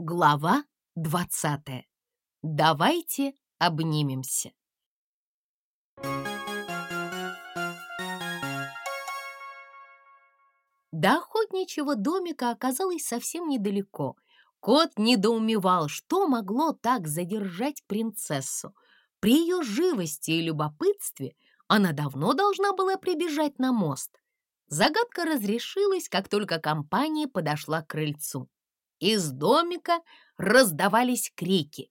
Глава двадцатая. Давайте обнимемся. До охотничьего домика оказалось совсем недалеко. Кот недоумевал, что могло так задержать принцессу. При ее живости и любопытстве она давно должна была прибежать на мост. Загадка разрешилась, как только компания подошла к крыльцу. Из домика раздавались крики.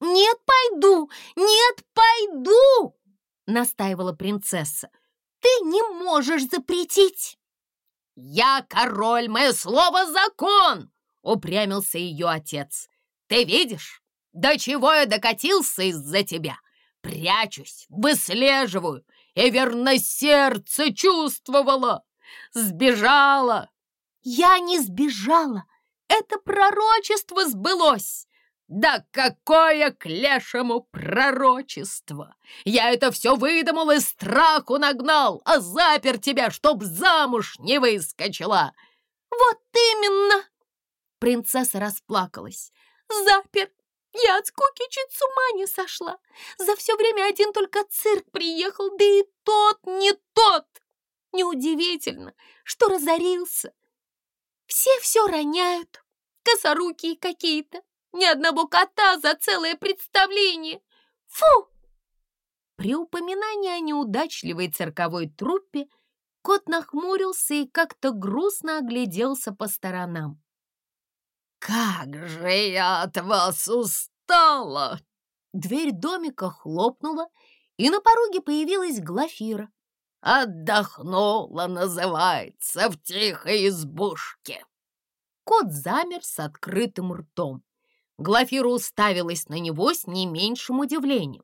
«Нет, пойду! Нет, пойду!» — настаивала принцесса. «Ты не можешь запретить!» «Я король, мое слово — закон!» — упрямился ее отец. «Ты видишь, до чего я докатился из-за тебя? Прячусь, выслеживаю, и верно сердце чувствовала. Сбежала!» «Я не сбежала!» Это пророчество сбылось. Да какое к лешему пророчество! Я это все выдумал и страху нагнал, а запер тебя, чтоб замуж не выскочила. Вот именно! Принцесса расплакалась. Запер! Я от скуки чуть с ума не сошла. За все время один только цирк приехал, да и тот не тот. Неудивительно, что разорился. Все все роняют, косорукие какие-то. Ни одного кота за целое представление. Фу! При упоминании о неудачливой цирковой труппе кот нахмурился и как-то грустно огляделся по сторонам. «Как же я от вас устала!» Дверь домика хлопнула, и на пороге появилась Глафира. «Отдохнула, называется, в тихой избушке!» Кот замер с открытым ртом. Глафира уставилась на него с не меньшим удивлением.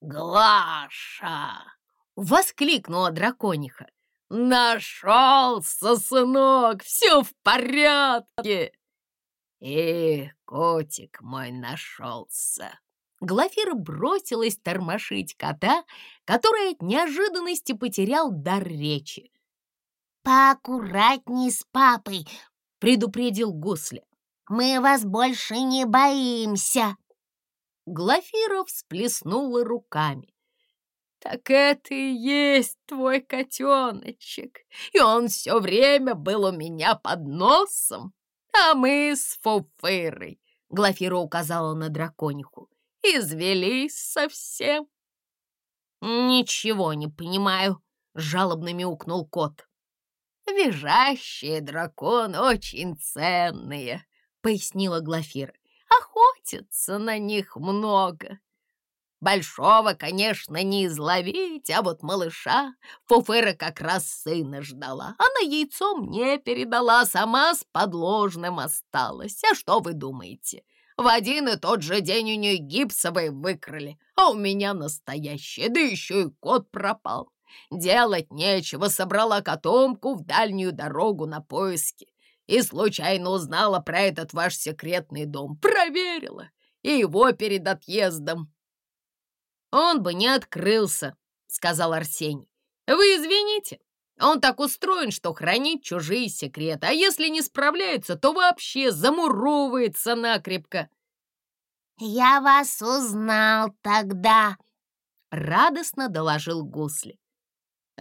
«Глаша!» — воскликнула дракониха. «Нашелся, сынок! Все в порядке!» «И котик мой нашелся!» Глафира бросилась тормошить кота, который от неожиданности потерял дар речи. «Поаккуратней с папой!» — предупредил Гусли. «Мы вас больше не боимся!» Глафира всплеснула руками. «Так это и есть твой котеночек, и он все время был у меня под носом, а мы с Фуфырой!» Глафира указала на дракониху извелись совсем. «Ничего не понимаю», — жалобно мяукнул кот. «Визжащие драконы очень ценные», — пояснила Глафира. «Охотятся на них много. Большого, конечно, не изловить, а вот малыша Фуфыра как раз сына ждала. Она яйцом не передала, сама с подложным осталась. А что вы думаете? В один и тот же день у нее гипсовые выкрали, а у меня настоящее, да еще и кот пропал. Делать нечего, собрала котомку в дальнюю дорогу на поиски и случайно узнала про этот ваш секретный дом. Проверила, и его перед отъездом. Он бы не открылся, сказал Арсений. Вы извините, он так устроен, что хранит чужие секреты, а если не справляется, то вообще замуровывается накрепко. «Я вас узнал тогда», — радостно доложил Гусли.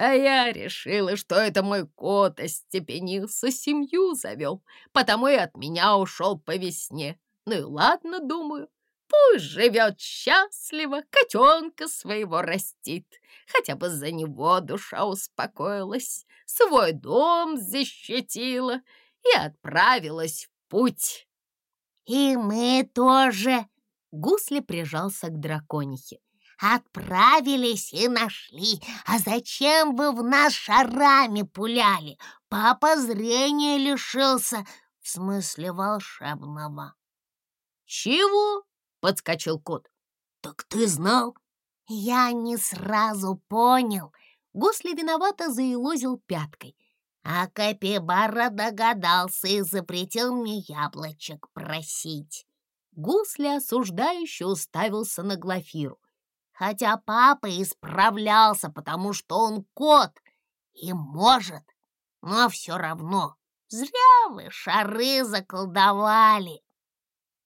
А я решила, что это мой кот остепенился, семью завел, потому и от меня ушел по весне. Ну и ладно, думаю, Пусть живет счастливо, котенка своего растит. Хотя бы за него душа успокоилась, свой дом защитила и отправилась в путь. «И мы тоже!» — Гусли прижался к драконихе. «Отправились и нашли. А зачем вы в нас шарами пуляли? Папа зрения лишился, в смысле волшебного». «Чего?» подскочил кот. «Так ты знал?» «Я не сразу понял». Гусли виновато заилозил пяткой. А Капибара догадался и запретил мне яблочек просить. Гусли осуждающе уставился на Глафиру. Хотя папа исправлялся, потому что он кот и может, но все равно зря вы шары заколдовали.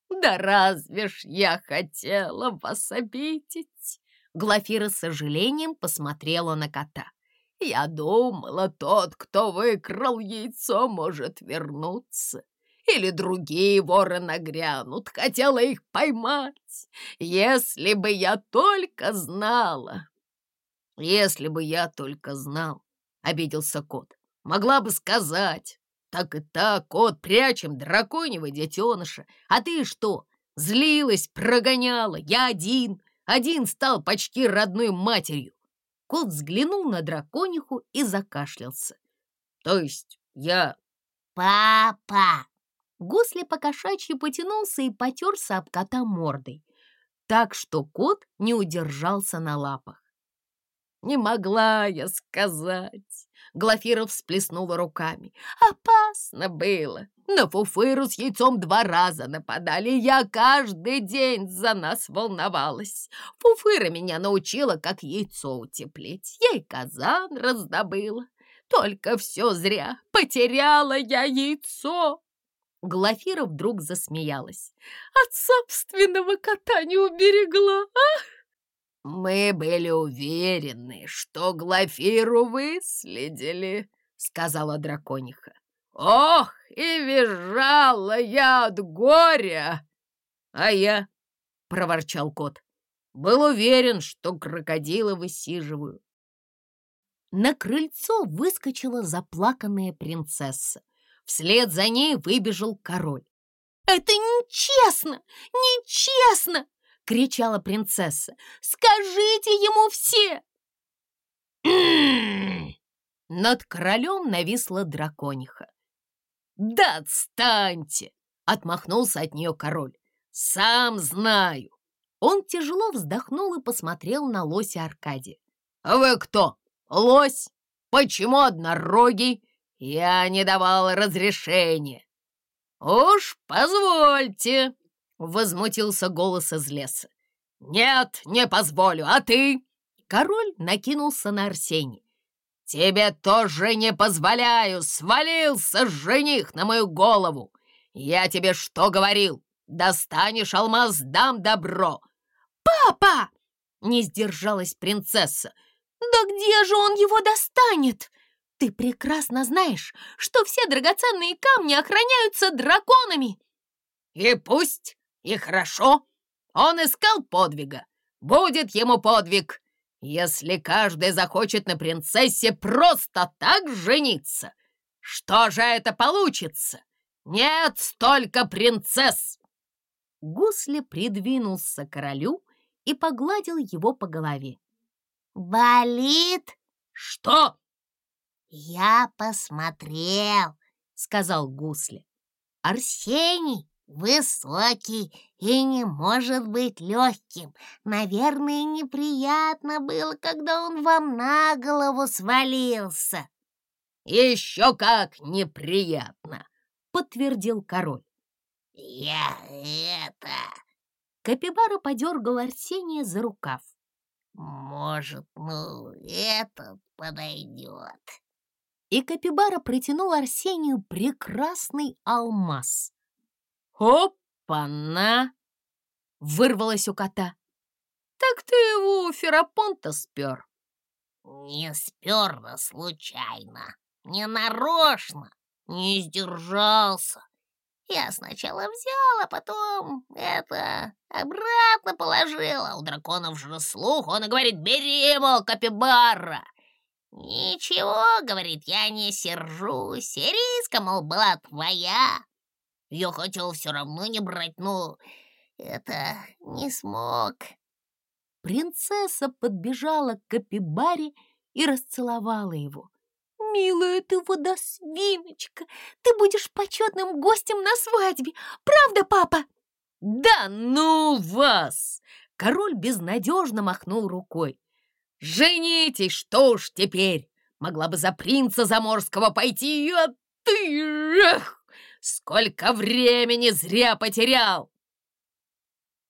Да разве ж я хотела вас обидеть? Глафира с сожалением посмотрела на кота. Я думала, тот, кто выкрал яйцо, может вернуться. Или другие воры нагрянут, хотела их поймать. Если бы я только знала. Если бы я только знал, — обиделся кот, — могла бы сказать. Так и так, кот, прячем драконьего детеныша. А ты что, злилась, прогоняла? Я один, один стал почти родной матерью. Кот взглянул на дракониху и закашлялся. То есть я... Папа! Гусли покошачьи потянулся и потерся об кота мордой, так что кот не удержался на лапах. «Не могла я сказать!» Глафира всплеснула руками. «Опасно было! На фуфыру с яйцом два раза нападали, я каждый день за нас волновалась. Фуфыра меня научила, как яйцо утеплить. Я и казан раздобыла. Только все зря, потеряла я яйцо!» Глафира вдруг засмеялась. «От собственного кота не уберегла, ах!» «Мы были уверены, что Глафиру выследили», — сказала дракониха. «Ох, и визжала я от горя!» «А я», — проворчал кот, — «был уверен, что крокодилы высиживаю». На крыльцо выскочила заплаканная принцесса. Вслед за ней выбежал король. «Это нечестно! Нечестно!» — кричала принцесса. «Скажите ему все!» Над королем нависла дракониха. «Да отстаньте!» — отмахнулся от нее король. «Сам знаю!» Он тяжело вздохнул и посмотрел на лося Аркадия. «Вы кто? Лось? Почему однорогий? Я не давал разрешения!» «Уж позвольте!» — возмутился голос из леса. «Нет, не позволю, а ты?» Король накинулся на Арсений. «Тебе тоже не позволяю! Свалился жених на мою голову! Я тебе что говорил? Достанешь алмаз, дам добро!» «Папа!» — не сдержалась принцесса. «Да где же он его достанет? Ты прекрасно знаешь, что все драгоценные камни охраняются драконами!» «И пусть!» И хорошо, он искал подвига. Будет ему подвиг, если каждый захочет на принцессе просто так жениться. Что же это получится? Нет столько принцесс!» Гусли придвинулся к королю и погладил его по голове. «Болит?» «Что?» «Я посмотрел», — сказал Гусли. «Арсений Высокий и не может быть легким. Наверное, неприятно было, когда он вам на голову свалился. Еще как неприятно, подтвердил король. Я это... Капибара подергал Арсения за рукав. Может, ну, этот подойдет. И Капибара протянул Арсению прекрасный алмаз. «Опа-на!» — вырвалось у кота. «Так ты его у Ферапонта спер?» «Не спер, а случайно, не нарочно, не сдержался. Я сначала взял, а потом это обратно положил, а у драконов же слух, он и говорит, бери, мол, капибара!» «Ничего, — говорит, — я не сержусь, риска, мол, была твоя, я хотел все равно не брать, но это не смог. Принцесса подбежала к Капибаре и расцеловала его. «Милая ты водосвиночка, ты будешь почетным гостем на свадьбе, правда, папа?» «Да ну вас!» Король безнадежно махнул рукой. «Женитесь, что уж теперь! Могла бы за принца заморского пойти, а ты... Эх!» Сколько времени зря потерял!»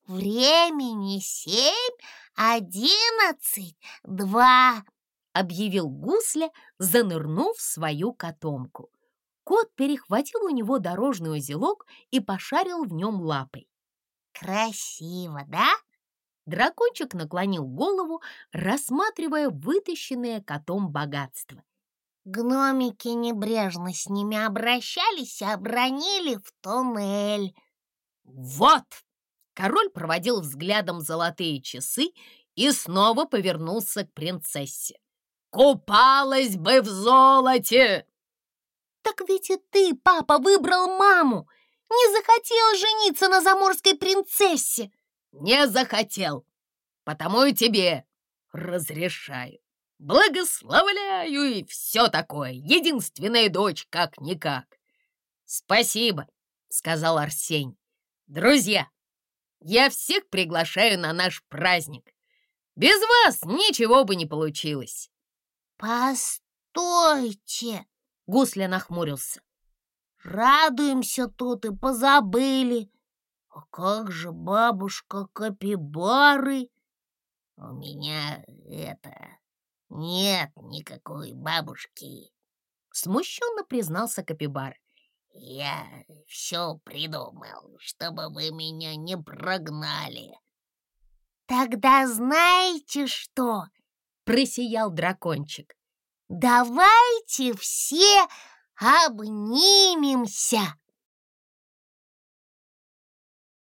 «Времени семь, одиннадцать, два!» — объявил Гусля, занырнув в свою котомку. Кот перехватил у него дорожный узелок и пошарил в нем лапой. красиво, да?» Дракончик наклонил голову, рассматривая вытащенное котом богатство. Гномики небрежно с ними обращались и обронили в туннель. «Вот!» Король проводил взглядом золотые часы и снова повернулся к принцессе. «Купалась бы в золоте!» «Так ведь и ты, папа, выбрал маму! Не захотел жениться на заморской принцессе!» «Не захотел, потому и тебе разрешаю, благословляю и все такое, единственная дочь как-никак». «Спасибо», — сказал Арсень. «Друзья, я всех приглашаю на наш праздник. Без вас ничего бы не получилось». «Постойте!» — Гусля нахмурился. «Радуемся тут и позабыли. А как же бабушка Капибары?» «У меня это... нет никакой бабушки», — смущенно признался Капибар. «Я все придумал, чтобы вы меня не прогнали». «Тогда знаете что?» — просиял дракончик. «Давайте все обнимемся!»